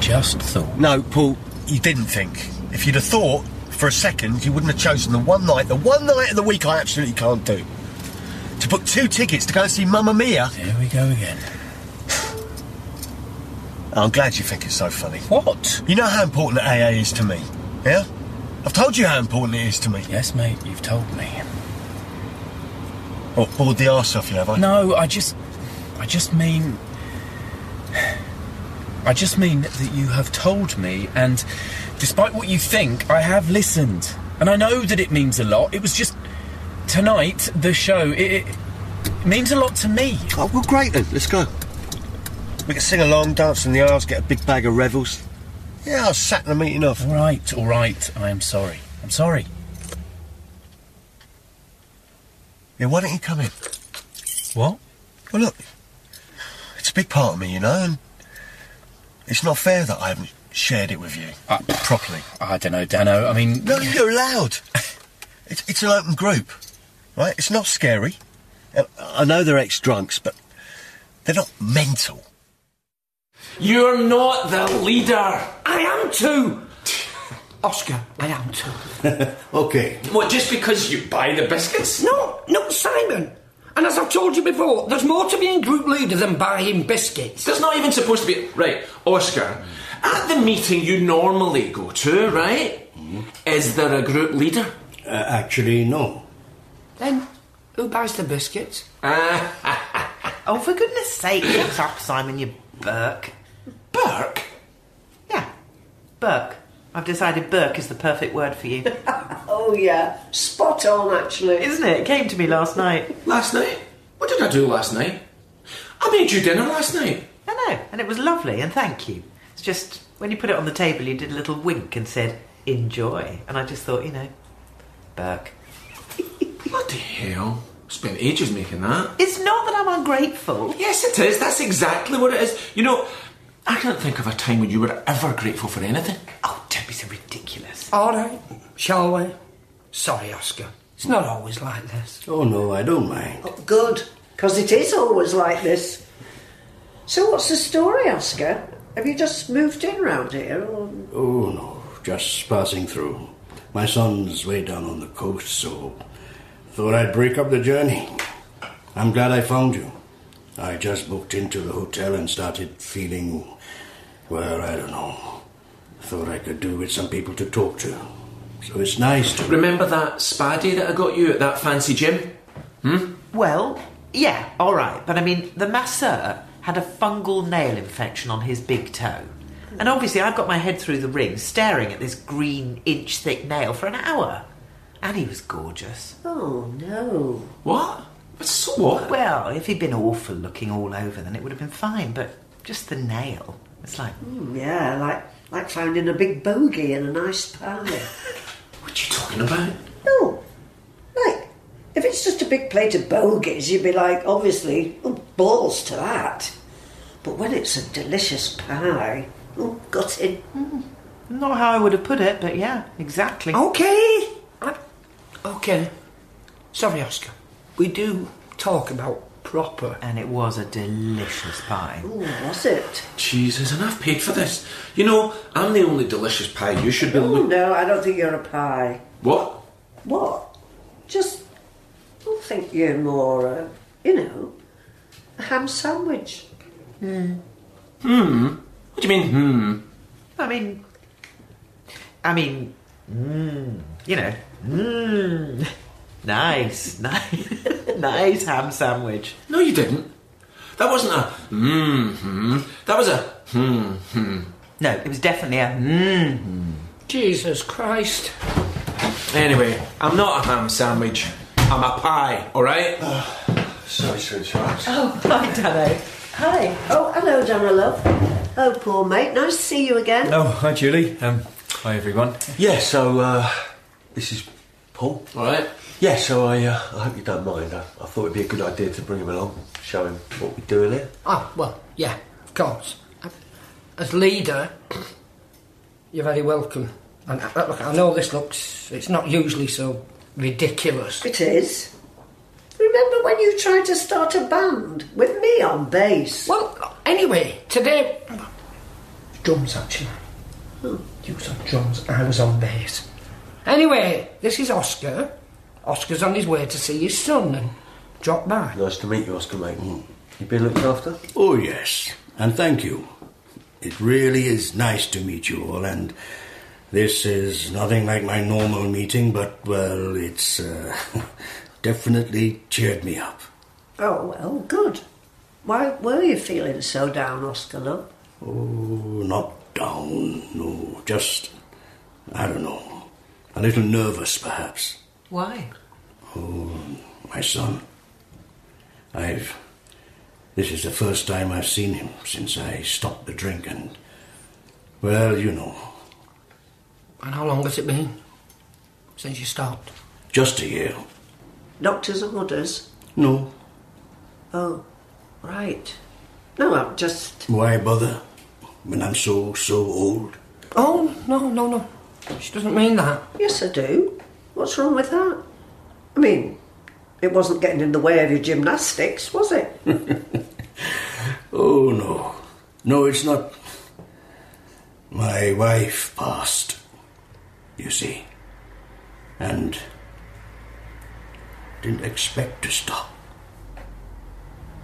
just thought. No, Paul, you didn't think. If you'd have thought for a second, you wouldn't have chosen the one night, the one night of the week I absolutely can't do. To book two tickets to go and see Mamma Mia. Here we go again. I'm glad you think it's so funny. What? You know how important AA is to me, yeah? I've told you how important it is to me. Yes, mate, you've told me. What, bored the arse off you, have I? No, I just. I just mean. I just mean that you have told me, and despite what you think, I have listened. And I know that it means a lot. It was just. Tonight, the show, it, it means a lot to me. Oh, well, great then. Let's go. We can sing along, dance in the aisles, get a big bag of revels. Yeah, I'll sack the meeting off. All right, all right. I am sorry. I'm sorry. Yeah, why don't you come in? What? Well, look, it's a big part of me, you know, and it's not fair that I haven't shared it with you Uh, properly. I don't know, Dano. I mean. No, you're allowed. It's, it's an open group, right? It's not scary. Uh, I know they're ex-drunks, but they're not mental. You're not the leader. I am too. Oscar, I am too. Okay. What, just because you buy the biscuits? No, no, Simon. And as I've told you before, there's more to being group leader than buying biscuits. There's not even supposed to be. Right, Oscar, at the meeting you normally go to, right? Is there a group leader? Uh, actually, no. Then who buys the biscuits? Oh, for goodness sake, what's up, Simon, you berk? berk? Yeah, berk. I've decided berk is the perfect word for you. Oh, yeah. Spot on, actually. Isn't it? It came to me last night. Last night? What did I do last night? I made you dinner last night. I know, and it was lovely, and thank you. It's just, when you put it on the table, you did a little wink and said, enjoy. And I just thought, you know, berk. Bloody hell. Spent ages making that. It's not that I'm ungrateful. Yes, it is. That's exactly what it is. You know, I can't think of a time when you were ever grateful for anything. Oh, don't be so ridiculous. All right, shall we? Sorry, Oscar. It's not always like this. Oh, no, I don't mind. Oh, good, because it is always like this. So, what's the story, Oscar? Have you just moved in round here? Or... Oh, no, just passing through. My son's way down on the coast, so thought I'd break up the journey. I'm glad I found you. I just booked into the hotel and started feeling, well, I don't know. Thought I could do with some people to talk to. So it's nice to. Remember that spa day that I got you at that fancy gym? Hmm? Well, yeah, all right, but I mean, the masseur had a fungal nail infection on his big toe. And obviously, I've got my head through the ring, staring at this green, inch thick nail for an hour. And he was gorgeous. Oh, no. What? But so what? Well, if he'd been awful looking all over, then it would have been fine, but just the nail. It's like, Mm, Yeah, like, like finding a big bogey in a nice pie. What are you talking about? no, like, if it's just a big plate of bogies, you'd be like, obviously, oh, balls to that. But when it's a delicious pie, oh, got it. not how I would have put it, but yeah, exactly. Okay. I- Okay. Sorry, Oscar. We do talk about proper. And it was a delicious pie. Oh, was it? Jesus, and I've paid for this. You know, I'm the only delicious pie you should be Oh, looking. no, I don't think you're a pie. What? What? Just, I think you're more, uh, you know, a ham sandwich. Hmm. Hmm. What do you mean, hmm? I mean, I mean, mm, you know, mm, nice, nice, nice ham sandwich. No, you didn't. That wasn't a hmm hmm. That was a hmm hmm. No, it was definitely a mm. Jesus Christ. Anyway, I'm not a ham sandwich. I'm a pie, alright? Sorry to interrupt. Oh, hi, Dano. Hi. Oh, hello, Donna love. Oh, poor mate. Nice to see you again. Oh, hi, Julie. Um, hi, everyone. Yeah, so, uh, this is Paul. Alright. Yeah, so I, uh, I hope you don't mind. I, I thought it'd be a good idea to bring him along, show him what we're doing here. Oh, well, yeah, of course. As leader, you're very welcome. And uh, look, I know this looks, it's not usually so ridiculous. It is. Remember when you tried to start a band with me on bass? Well, anyway, today, drums actually. You was on drums, I was on bass. Anyway, this is Oscar. Oscar's on his way to see his son and drop by. Nice to meet you, Oscar, mate. You been looked after? Oh, yes, and thank you. It really is nice to meet you all, and this is nothing like my normal meeting, but, well, it's uh, definitely cheered me up. Oh, well, good. Why were you feeling so down, Oscar, love? Oh, not down, no, just, I don't know, a little nervous, perhaps. Why? Oh, my son. I've. This is the first time I've seen him since I stopped the drink, and. Well, you know, And how long has it been since you stopped? just a year. Doctor's orders? No, Oh, right. No, I'm just. why bother when I'm so, so old? Oh, no, no, no. She doesn't mean that. Yes, I do. What's wrong with that? I mean, it wasn't getting in the way of your gymnastics, was it? Oh, no. No, it's not. My wife passed, you see. And didn't expect to stop.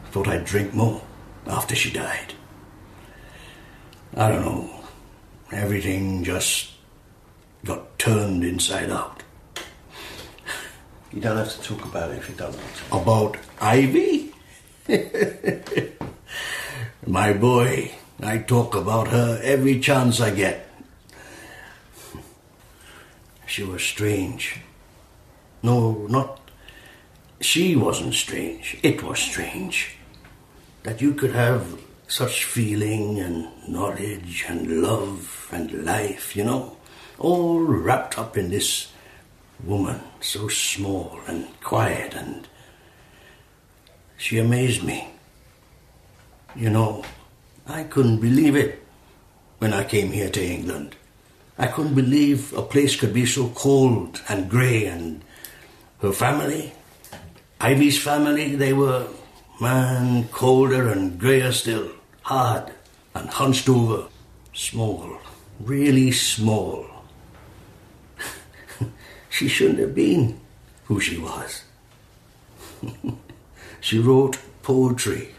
Thought I'd drink more after she died. I don't know. Everything just got turned inside out. You don't have to talk about it if you don't want to. About Ivy? My boy, I talk about her every chance I get. She was strange. No, not. She wasn't strange. It was strange. That you could have such feeling and knowledge and love and life, you know, all wrapped up in this woman, so small and quiet and. She amazed me. You know, I couldn't believe it when I came here to England. I couldn't believe a place could be so cold and grey and her family, Ivy's family, they were, man, colder and greyer still, hard and hunched over, small, really small. She shouldn't have been who she was. she wrote poetry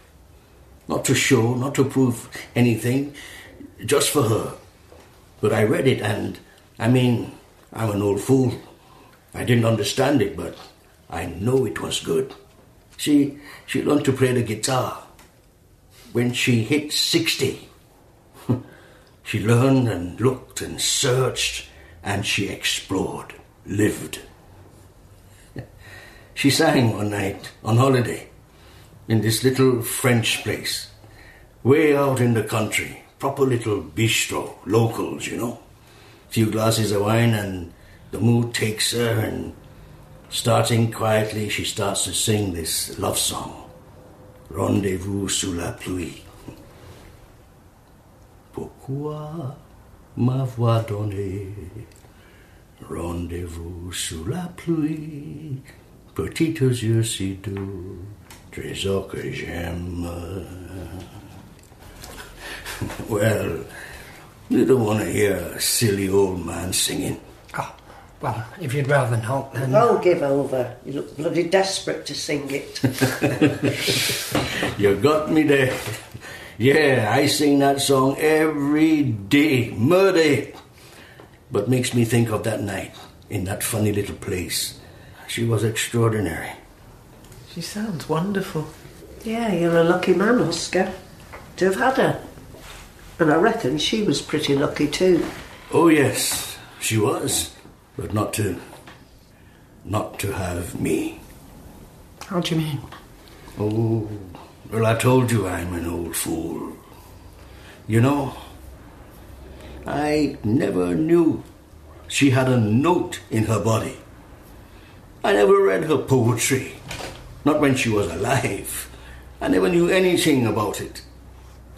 not to show, not to prove anything, just for her. But I read it and, I mean, I'm an old fool. I didn't understand it, but I know it was good. She, she learned to play the guitar. When she hit 60, she learned and looked and searched and she explored, lived. She sang one night on holiday in this little French place, way out in the country, proper little bistro, locals, you know. Few glasses of wine and the mood takes her and starting quietly she starts to sing this love song, Rendezvous sous la pluie. Pourquoi m'avoir donné rendez-vous sous la pluie, petites yeux si doux, trésor que j'aime. Well, you don't want to hear a silly old man singing. Oh, well, if you'd rather not, then. Oh, give over. You look bloody desperate to sing it. You got me there. Yeah, I sing that song every day, murder. But makes me think of that night in that funny little place. She was extraordinary. She sounds wonderful. yeah, you're a lucky man, Oscar, to have had her. And I reckon she was pretty lucky too. Oh yes, she was, but not to, not to have me. How do you mean? Oh, well, I told you I'm an old fool. You know, I never knew she had a note in her body. I never read her poetry, not when she was alive. I never knew anything about it.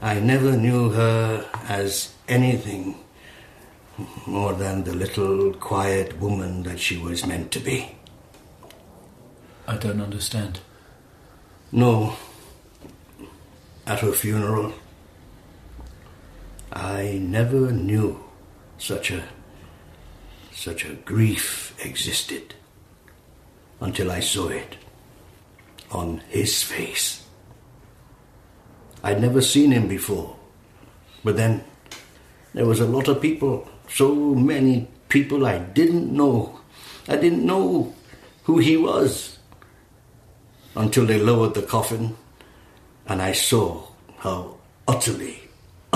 I never knew her as anything more than the little quiet woman that she was meant to be. I don't understand. No. At her funeral, I never knew such a such a grief existed until I saw it on his face. I'd never seen him before, but then there was a lot of people, so many people I didn't know. I didn't know who he was until they lowered the coffin and I saw how utterly,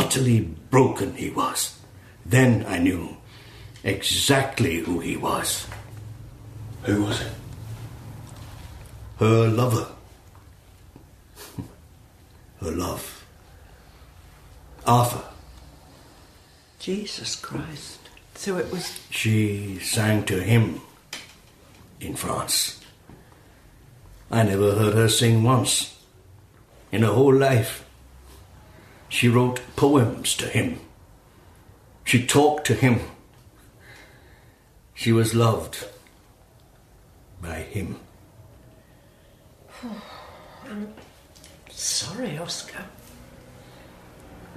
utterly broken he was. Then I knew exactly who he was. Who was it? Her lover. Her love. Arthur. Jesus Christ. So it was. She sang to him in France. I never heard her sing once in her whole life. She wrote poems to him. She talked to him. She was loved by him. Sorry, Oscar.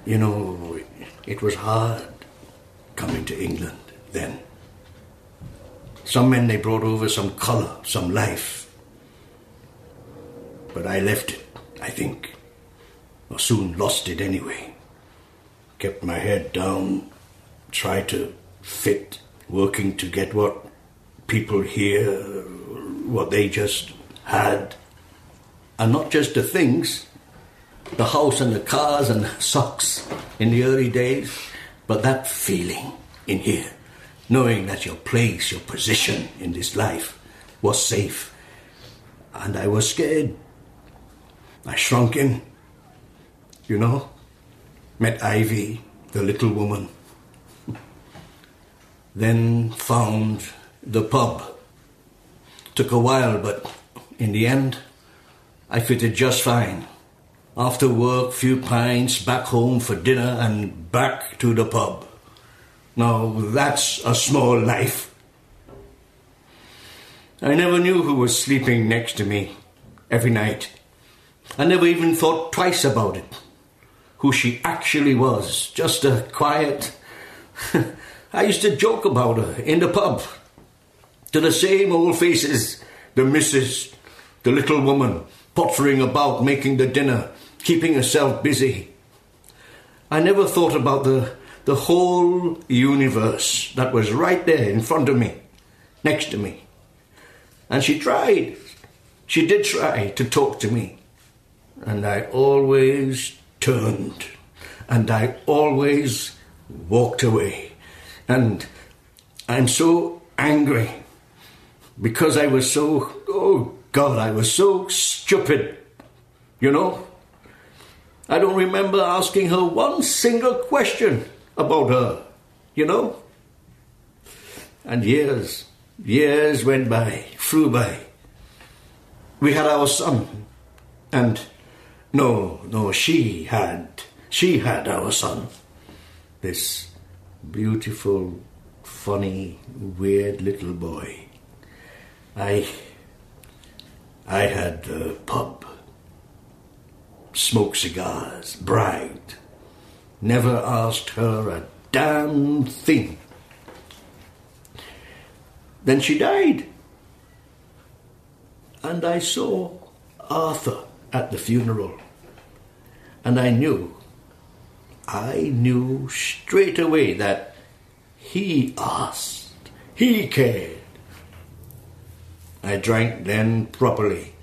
You know, it was hard coming to England then. Some men they brought over some colour, some life. But I left it, I think. Or soon lost it anyway. Kept my head down, tried to fit, working to get what people here, what they just had. And not just the things, the house and the cars and the socks in the early days, but that feeling in here, knowing that your place, your position in this life was safe. And I was scared. I shrunk in, you know, met Ivy, the little woman. Then found the pub. Took a while, but in the end, I fitted just fine. After work, few pints, back home for dinner, and back to the pub. Now that's a small life. I never knew who was sleeping next to me every night. I never even thought twice about it. Who she actually was. Just a quiet. I used to joke about her in the pub. To the same old faces, the missus, the little woman, pottering about making the dinner, keeping herself busy. I never thought about the, the whole universe that was right there in front of me, next to me. And she tried. She did try to talk to me. And I always turned. And I always walked away. And I'm so angry because I was so, oh God, I was so stupid. You know? I don't remember asking her one single question about her. You know? And years, years went by, flew by. We had our son. And no, no, she had, she had our son. This beautiful, funny, weird little boy. I, I had the pub, smoked cigars, bragged, never asked her a damn thing. Then she died. And I saw Arthur at the funeral. And I knew, I knew straight away that he asked, he cared. I drank then properly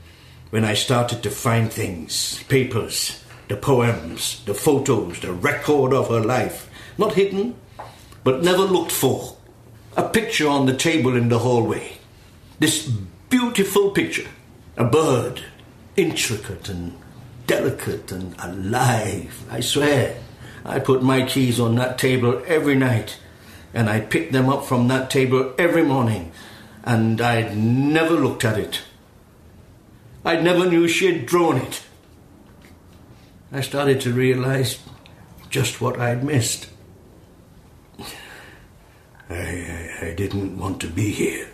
when I started to find things, papers, the poems, the photos, the record of her life, not hidden, but never looked for. A picture on the table in the hallway. This beautiful picture. A bird, intricate and delicate and alive. I swear. I put my keys on that table every night, and I picked them up from that table every morning, and I'd never looked at it. I never knew she had drawn it. I started to realize just what I'd missed. I, I, I didn't want to be here.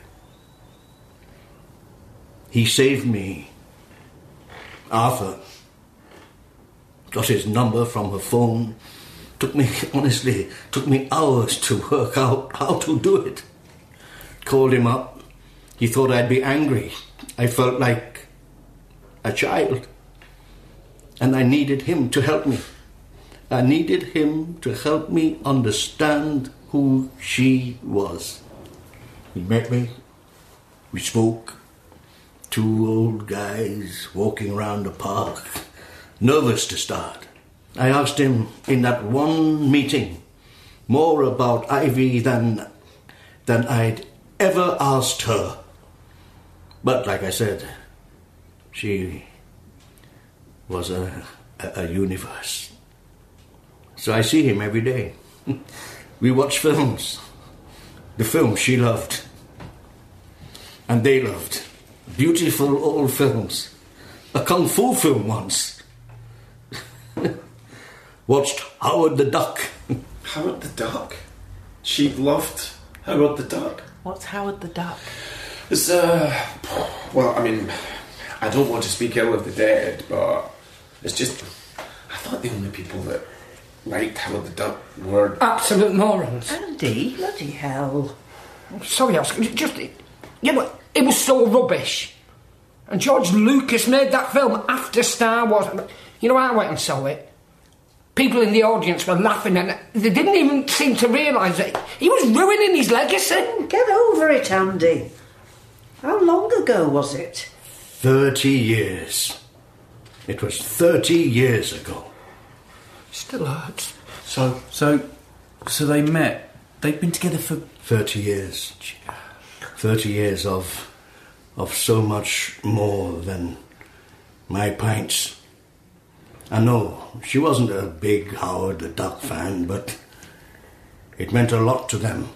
He saved me. Arthur got his number from her phone, Took me, honestly, took me hours to work out how to do it. Called him up. He thought I'd be angry. I felt like a child. And I needed him to help me. I needed him to help me understand who she was. He met me. We spoke. Two old guys walking around the park, nervous to start. I asked him in that one meeting more about Ivy than than I'd ever asked her. But like I said, she was a, a, a universe. So I see him every day. we watch films. The films she loved. And they loved. Beautiful old films. A kung fu film once. Watched Howard the Duck. Howard the Duck. She loved Howard the Duck. What's Howard the Duck? It's, uh. Well, I mean, I don't want to speak ill of the dead, but it's just. I thought the only people that liked Howard the Duck were. Absolute morons. Andy? Bloody hell. Sorry, Oscar. it Just. Yeah, but it was so rubbish. And George Lucas made that film after Star Wars. You know, I went and saw it. People in the audience were laughing and they didn't even seem to realise that he was ruining his legacy. Get over it, Andy. How long ago was it? Thirty years. It was thirty years ago. Still hurts. So, so, so they met. They've been together for. Thirty years. Thirty years of of so much more than my pints. I know she wasn't a big Howard the Duck fan, but it meant a lot to them.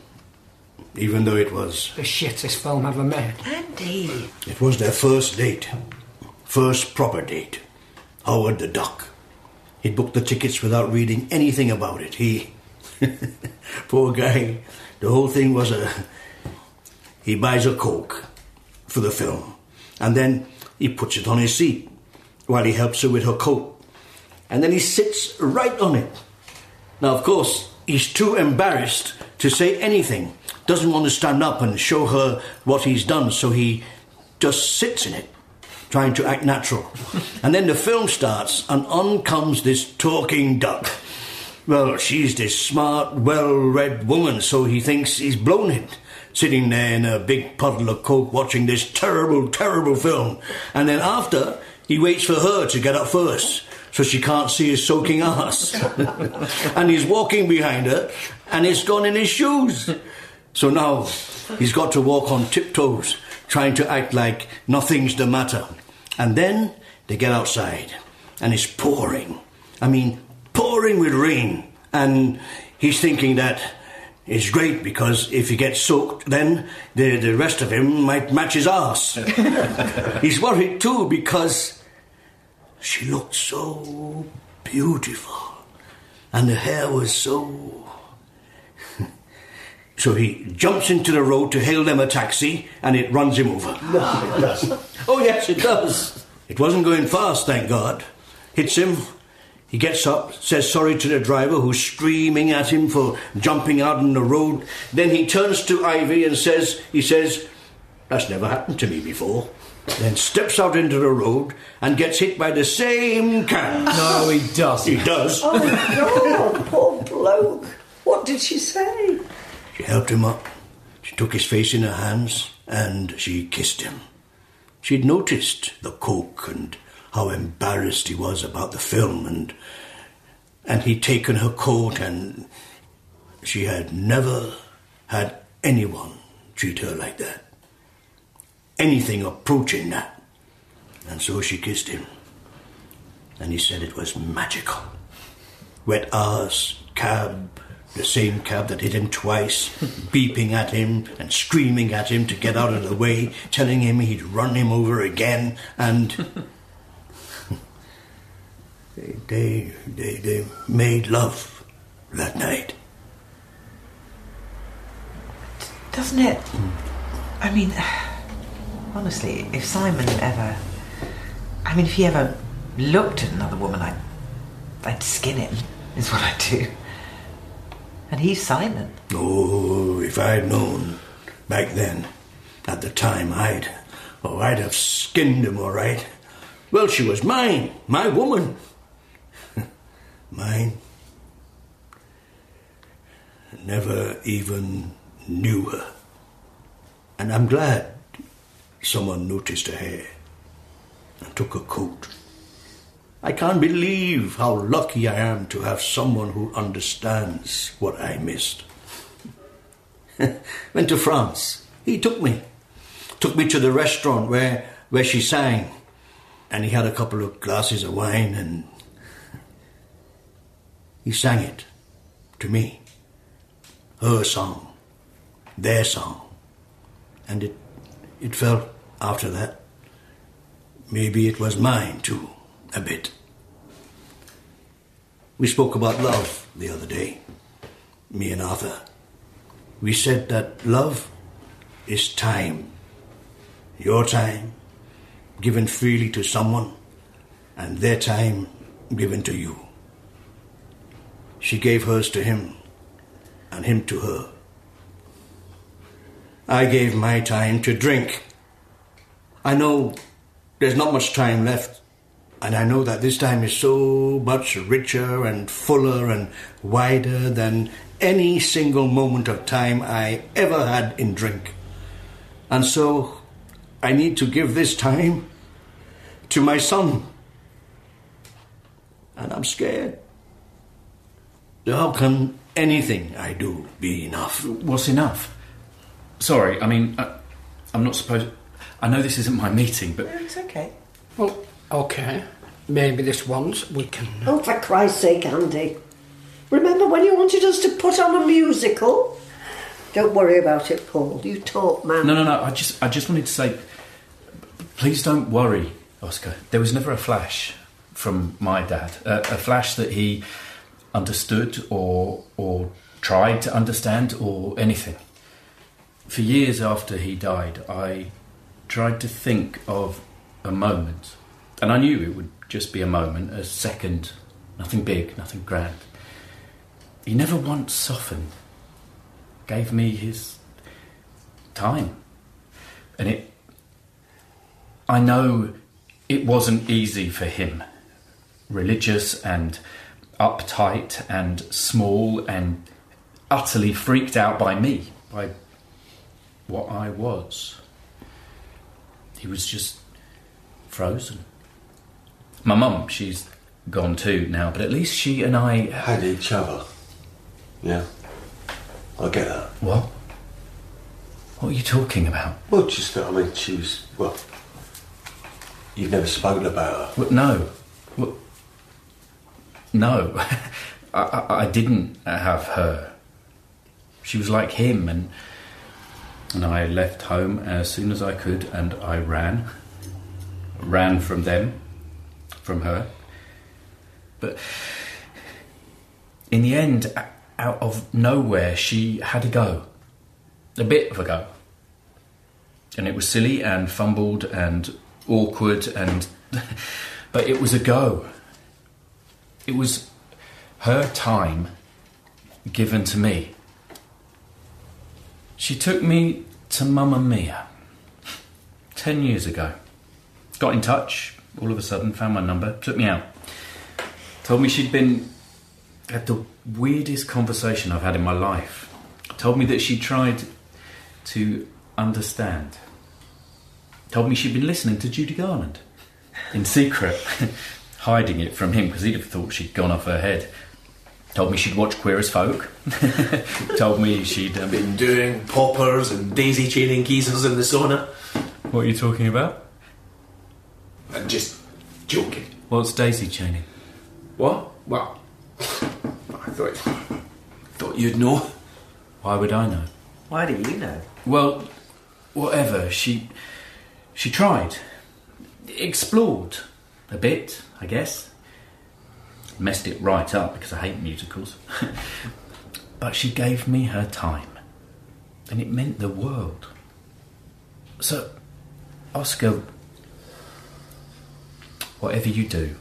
Even though it was The shittest film ever made. Andy. it was their first date. First proper date. Howard the Duck. He'd booked the tickets without reading anything about it. He poor guy. The whole thing was a he buys a Coke for the film, and then he puts it on his seat while he helps her with her coat. And then he sits right on it. Now, of course, he's too embarrassed to say anything. Doesn't want to stand up and show her what he's done, so he just sits in it, trying to act natural. and then the film starts, and on comes this talking duck. Well, she's this smart, well read woman, so he thinks he's blown it. Sitting there in a big puddle of coke watching this terrible, terrible film. And then after, he waits for her to get up first, so she can't see his soaking ass. and he's walking behind her, and it's gone in his shoes. So now he's got to walk on tiptoes, trying to act like nothing's the matter. And then they get outside, and it's pouring. I mean, pouring with rain. And he's thinking that it's great because if he gets soaked, then the, the rest of him might match his ass. he's worried too because she looked so beautiful, and the hair was so. So he jumps into the road to hail them a taxi, and it runs him over. No, it doesn't. oh, yes, it does. It wasn't going fast, thank God. Hits him. He gets up, says sorry to the driver who's screaming at him for jumping out on the road. Then he turns to Ivy and says, he says, that's never happened to me before. Then steps out into the road and gets hit by the same cab. No, he doesn't. He does. Oh, God, poor bloke. What did she say? She helped him up. She took his face in her hands and she kissed him. She'd noticed the coke and how embarrassed he was about the film and and he'd taken her coat and she had never had anyone treat her like that. Anything approaching that. And so she kissed him. And he said it was magical. Wet ass, cab, the same cab that hit him twice, beeping at him and screaming at him to get out of the way, telling him he'd run him over again, and they, they, they, they made love that night. Doesn't it? I mean, honestly, if Simon ever. I mean, if he ever looked at another woman, I'd. I'd skin him, is what I'd do. And he's Simon. Oh, if I'd known back then, at the time, I'd, oh, I'd have skinned him all right. Well, she was mine, my woman. mine. Never even knew her. And I'm glad someone noticed her hair and took her coat. I can't believe how lucky I am to have someone who understands what I missed. Went to France. He took me. Took me to the restaurant where, where she sang. And he had a couple of glasses of wine and he sang it to me. Her song. Their song. And it, it felt after that, maybe it was mine too, a bit. We spoke about love the other day, me and Arthur. We said that love is time. Your time, given freely to someone, and their time given to you. She gave hers to him, and him to her. I gave my time to drink. I know there's not much time left, and I know that this time is so much richer and fuller and wider than any single moment of time I ever had in drink. And so I need to give this time to my son. And I'm scared. How can anything I do be enough? What's enough? Sorry, I mean, I, I'm not supposed. I know this isn't my meeting, but It's okay. Well, okay. Maybe this once we can. Oh, for Christ's sake, Andy. Remember when you wanted us to put on a musical? Don't worry about it, Paul. You talk, man. no, no, no. I just, I just wanted to say, please don't worry, Oscar. There was never a flash from my dad, a, a flash that he understood or or tried to understand or anything. For years after he died, I tried to think of a moment, and I knew it would just be a moment, a second, nothing big, nothing grand. He never once softened, gave me his time, and it. I know it wasn't easy for him, religious and uptight and small and utterly freaked out by me, by what I was. He was just frozen. My mum, she's gone too now, but at least she and I. Had each other. Yeah. I get that. What? What are you talking about? Well, just that, I mean, she was, well, you've never spoken about her. What, no. What? No. I, I, I didn't have her. She was like him, and and I left home as soon as I could, and I ran, ran from them, from her. But in the end, out of nowhere, she had a go, a bit of a go, and it was silly and fumbled and awkward and, but it was a go. It was her time given to me. She took me to Mamma Mia ten years ago. Got in touch all of a sudden, found my number, took me out. Told me she'd been had the weirdest conversation I've had in my life. Told me that she tried to understand. Told me she'd been listening to Judy Garland in secret, hiding it from him because he'd have thought she'd gone off her head. Told me she'd watch Queer as Folk. Told me she'd. Um, Been doing poppers and daisy chaining geezers in the sauna. what are you talking about? I'm just joking. What's daisy chaining? What? Well, I thought thought you'd know. Why would I know? Why do you know? Well, whatever. She she tried, explored a bit, I guess. Messed it right up because I hate musicals. but she gave me her time, and it meant the world. So, Oscar, whatever you do,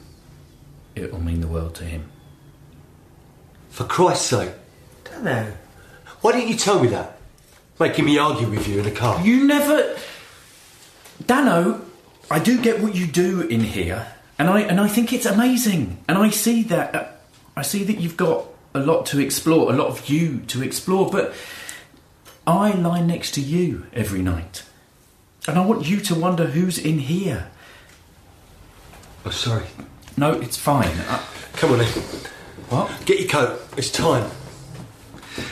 it will mean the world to him. For Christ's sake. know. Why didn't you tell me that? Making me argue with you in the car. You never. Dano, I do get what you do in here, and I and I think it's amazing, and I see that. Uh, I see that you've got a lot to explore, a lot of you to explore, but I lie next to you every night, and I want you to wonder who's in here. Oh, sorry. No, it's fine. I, Come on in. what? Get your coat. It's time.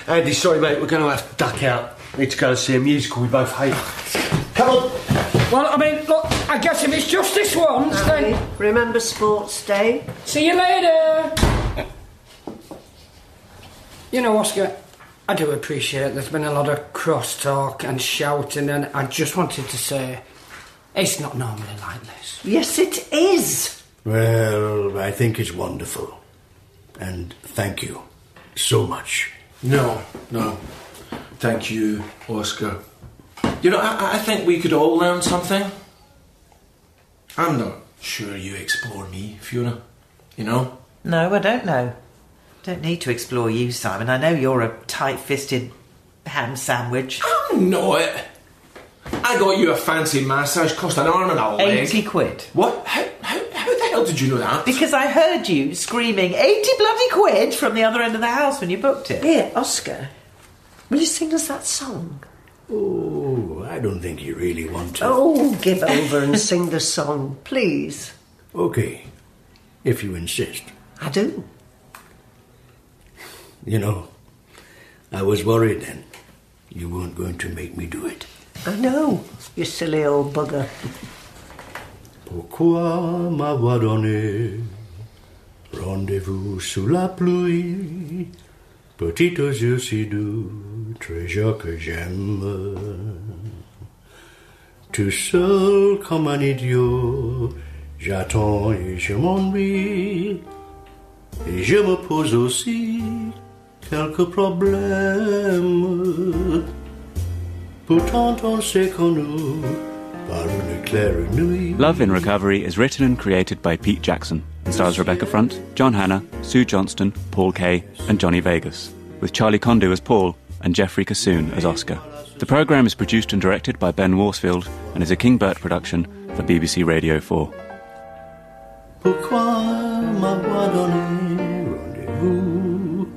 Andy, sorry, mate. We're going to have to duck out. Need to go and see a musical we both hate. Come on. Well, I mean, look, I guess if it's just this once, Andy, then remember Sports Day? see you later. You know, Oscar, I do appreciate there's been a lot of crosstalk and shouting, and I just wanted to say it's not normally like this. Yes, it is. Well, I think it's wonderful. And thank you so much. No, no. Thank you, Oscar. You know, I, I think we could all learn something. I'm not sure you explore me, Fiona. You know? No, I don't know. Don't need to explore you, Simon. I know you're a tight-fisted ham sandwich. I'm not. I got you a fancy massage, cost an arm and a leg. Eighty quid. What? How, how, how the hell did you know that? Because I heard you screaming 80 bloody quid from the other end of the house when you booked it. Here, Oscar, will you sing us that song? Oh, I don't think you really want to. Oh, give over and sing the song, please. Okay, if you insist. I do. You know, I was worried then. You weren't going to make me do it. I know, you silly old bugger. Pourquoi m'avoir donné rendez-vous sous la pluie Petit aux yeux si doux, trésor que j'aime. Tout seul comme un idiot, j'attends et je m'ennuie. Et je me pose aussi quelques problèmes. Pourtant on une claire nuit. Love in Recovery is written and created by Pete Jackson and stars Rebecca Front, John Hannah, Sue Johnston, Paul Kaye, and Johnny Vegas, with Charlie Condou as Paul and Jeffery Kissoon as Oscar. The programme is produced and directed by Ben Worsfield and is a King Bert production for BBC Radio 4. Pourquoi m'avoir donné rendez-vous